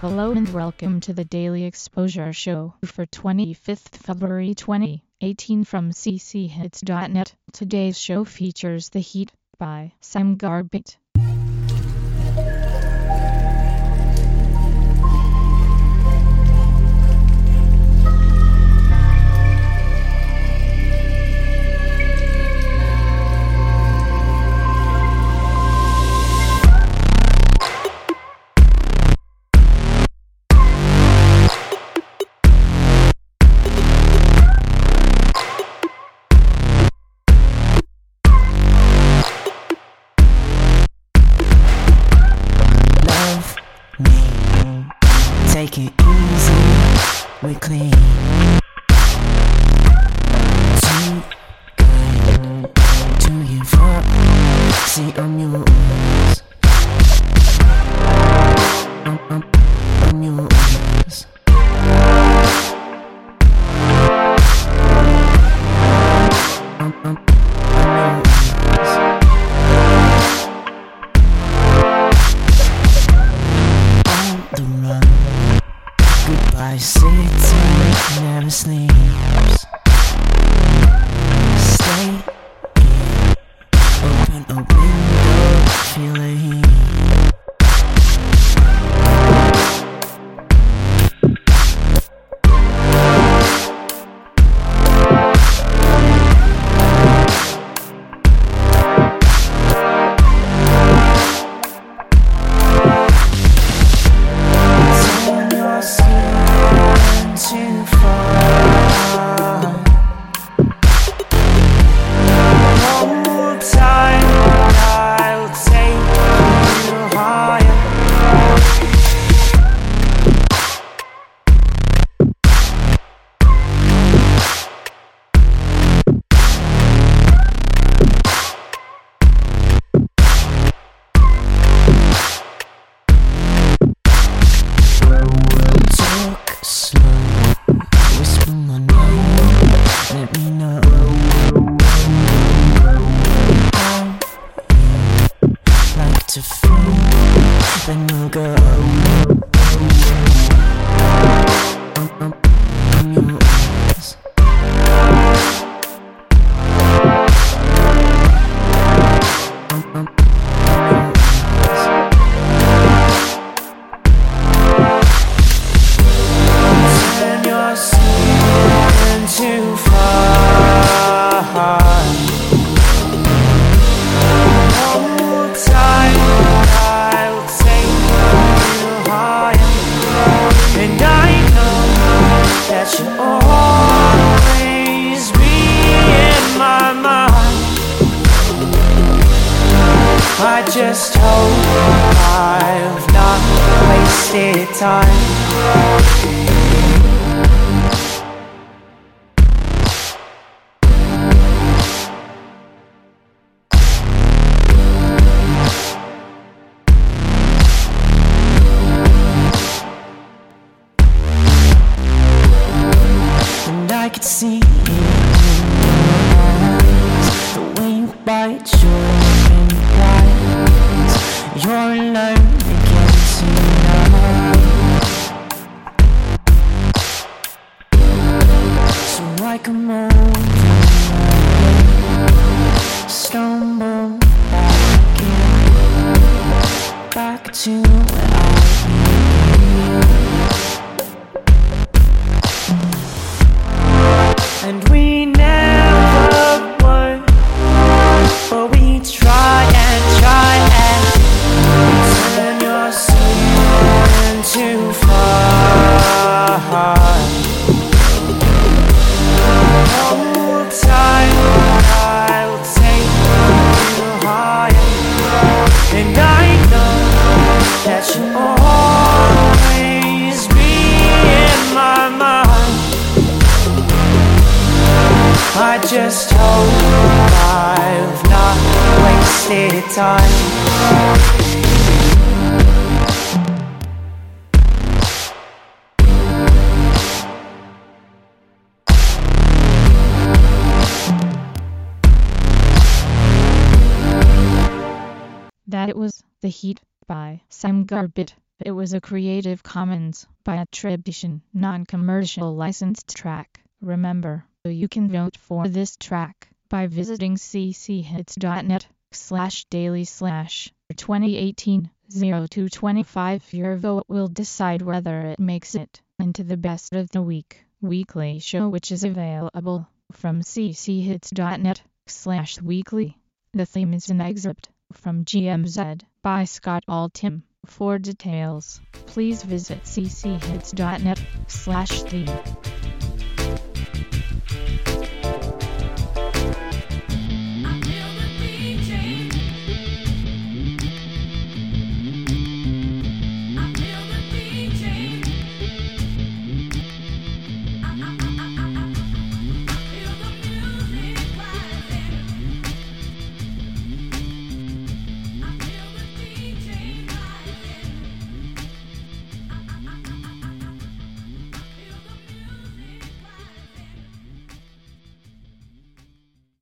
Hello and welcome to the Daily Exposure Show for 25th February 2018 from cchits.net. Today's show features The Heat by Sam Garbett. Take it easy, we clean. Goodbye, city never sleeps. To feel. We'll go. Wasted time. I could see eyes. The way you bite your implies You're So I come I just hope I've not wasted time. That it was The Heat by Sam Garbett. It was a Creative Commons by attribution, non-commercial licensed track. Remember, you can vote for this track by visiting cchits.net slash daily slash 2018 0225. Your vote will decide whether it makes it into the best of the week weekly show which is available from cchits.net slash weekly. The theme is an excerpt from GMZ by Scott Altham. For details, please visit cchits.net slash theme.